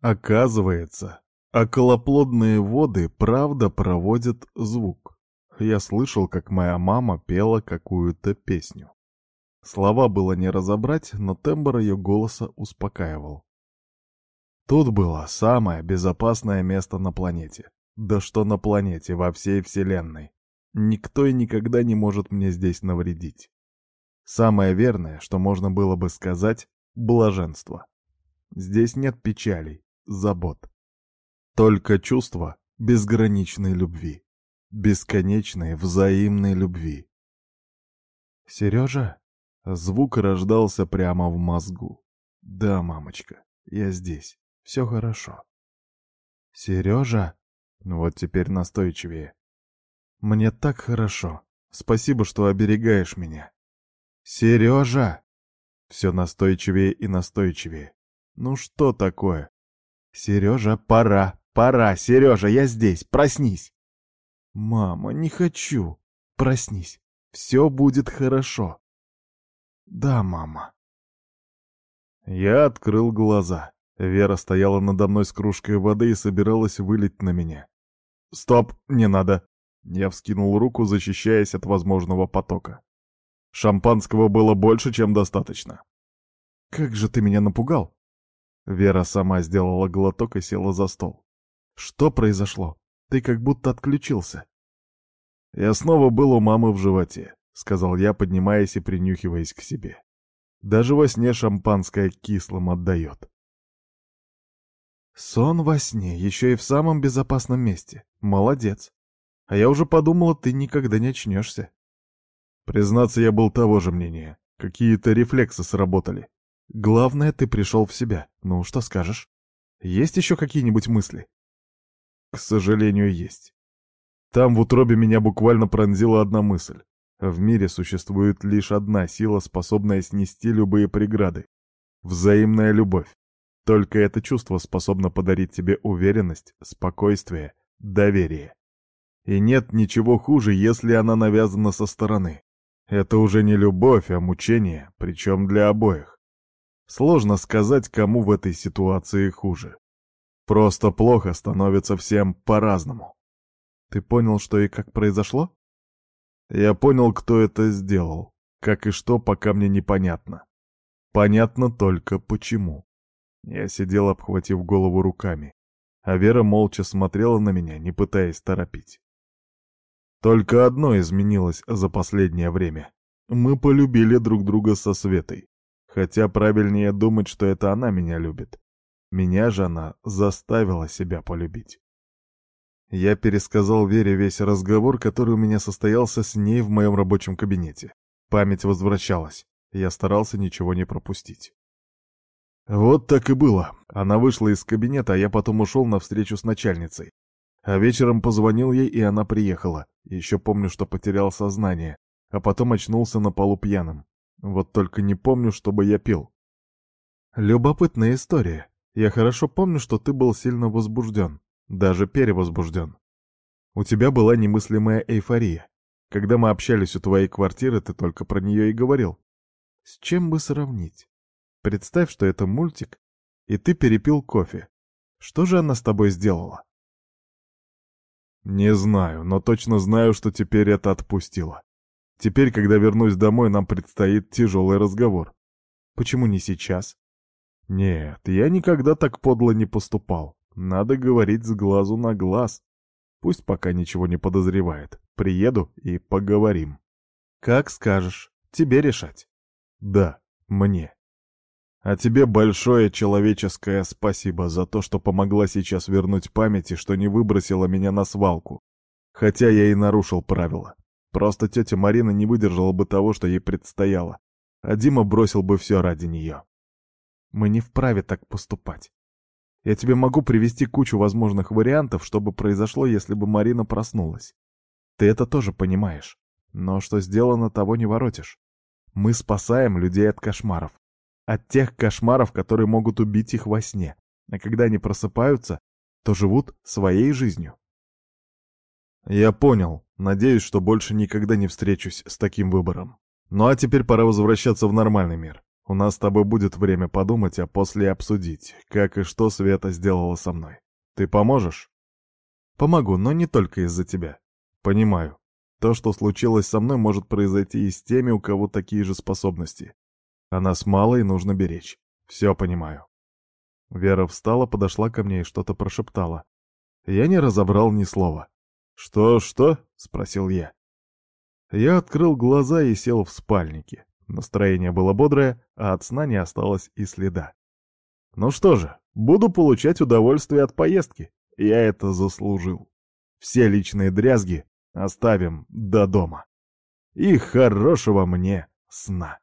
Оказывается, околоплодные воды правда проводят звук. Я слышал, как моя мама пела какую-то песню. Слова было не разобрать, но тембр ее голоса успокаивал. Тут было самое безопасное место на планете. Да что на планете, во всей Вселенной. Никто и никогда не может мне здесь навредить. Самое верное, что можно было бы сказать — блаженство. Здесь нет печалей, забот. Только чувство безграничной любви, бесконечной взаимной любви. «Сережа?» Звук рождался прямо в мозгу. «Да, мамочка, я здесь. Все хорошо». «Сережа?» Вот теперь настойчивее. «Мне так хорошо. Спасибо, что оберегаешь меня». «Сережа!» Все настойчивее и настойчивее. «Ну что такое?» «Сережа, пора, пора, Сережа, я здесь, проснись!» «Мама, не хочу. Проснись. Все будет хорошо». «Да, мама». Я открыл глаза. Вера стояла надо мной с кружкой воды и собиралась вылить на меня. «Стоп, не надо!» Я вскинул руку, защищаясь от возможного потока. Шампанского было больше, чем достаточно. «Как же ты меня напугал!» Вера сама сделала глоток и села за стол. «Что произошло? Ты как будто отключился». «Я снова был у мамы в животе», — сказал я, поднимаясь и принюхиваясь к себе. Даже во сне шампанское кислым отдает. Сон во сне, еще и в самом безопасном месте. Молодец. А я уже подумала, ты никогда не очнешься. Признаться, я был того же мнения. Какие-то рефлексы сработали. Главное, ты пришел в себя. Ну, что скажешь? Есть еще какие-нибудь мысли? К сожалению, есть. Там в утробе меня буквально пронзила одна мысль. В мире существует лишь одна сила, способная снести любые преграды. Взаимная любовь. Только это чувство способно подарить тебе уверенность, спокойствие, доверие. И нет ничего хуже, если она навязана со стороны. Это уже не любовь, а мучение, причем для обоих. Сложно сказать, кому в этой ситуации хуже. Просто плохо становится всем по-разному. Ты понял, что и как произошло? Я понял, кто это сделал. Как и что, пока мне непонятно. Понятно только почему. Я сидел, обхватив голову руками, а Вера молча смотрела на меня, не пытаясь торопить. Только одно изменилось за последнее время. Мы полюбили друг друга со Светой. Хотя правильнее думать, что это она меня любит. Меня же она заставила себя полюбить. Я пересказал Вере весь разговор, который у меня состоялся с ней в моем рабочем кабинете. Память возвращалась. Я старался ничего не пропустить. Вот так и было. Она вышла из кабинета, а я потом ушел на встречу с начальницей. А вечером позвонил ей, и она приехала. Еще помню, что потерял сознание, а потом очнулся на полу пьяным. Вот только не помню, чтобы я пил. Любопытная история. Я хорошо помню, что ты был сильно возбужден, даже перевозбужден. У тебя была немыслимая эйфория. Когда мы общались у твоей квартиры, ты только про нее и говорил. С чем бы сравнить? Представь, что это мультик, и ты перепил кофе. Что же она с тобой сделала? Не знаю, но точно знаю, что теперь это отпустило. Теперь, когда вернусь домой, нам предстоит тяжелый разговор. Почему не сейчас? Нет, я никогда так подло не поступал. Надо говорить с глазу на глаз. Пусть пока ничего не подозревает. Приеду и поговорим. Как скажешь. Тебе решать. Да, мне. А тебе большое человеческое спасибо за то, что помогла сейчас вернуть память и что не выбросила меня на свалку. Хотя я и нарушил правила. Просто тетя Марина не выдержала бы того, что ей предстояло. А Дима бросил бы все ради нее. Мы не вправе так поступать. Я тебе могу привести кучу возможных вариантов, что бы произошло, если бы Марина проснулась. Ты это тоже понимаешь. Но что сделано, того не воротишь. Мы спасаем людей от кошмаров. От тех кошмаров, которые могут убить их во сне. А когда они просыпаются, то живут своей жизнью. Я понял. Надеюсь, что больше никогда не встречусь с таким выбором. Ну а теперь пора возвращаться в нормальный мир. У нас с тобой будет время подумать, а после обсудить, как и что Света сделала со мной. Ты поможешь? Помогу, но не только из-за тебя. Понимаю. То, что случилось со мной, может произойти и с теми, у кого такие же способности. А нас мало и нужно беречь. Все понимаю. Вера встала, подошла ко мне и что-то прошептала. Я не разобрал ни слова. «Что-что?» — спросил я. Я открыл глаза и сел в спальнике. Настроение было бодрое, а от сна не осталось и следа. Ну что же, буду получать удовольствие от поездки. Я это заслужил. Все личные дрязги оставим до дома. И хорошего мне сна.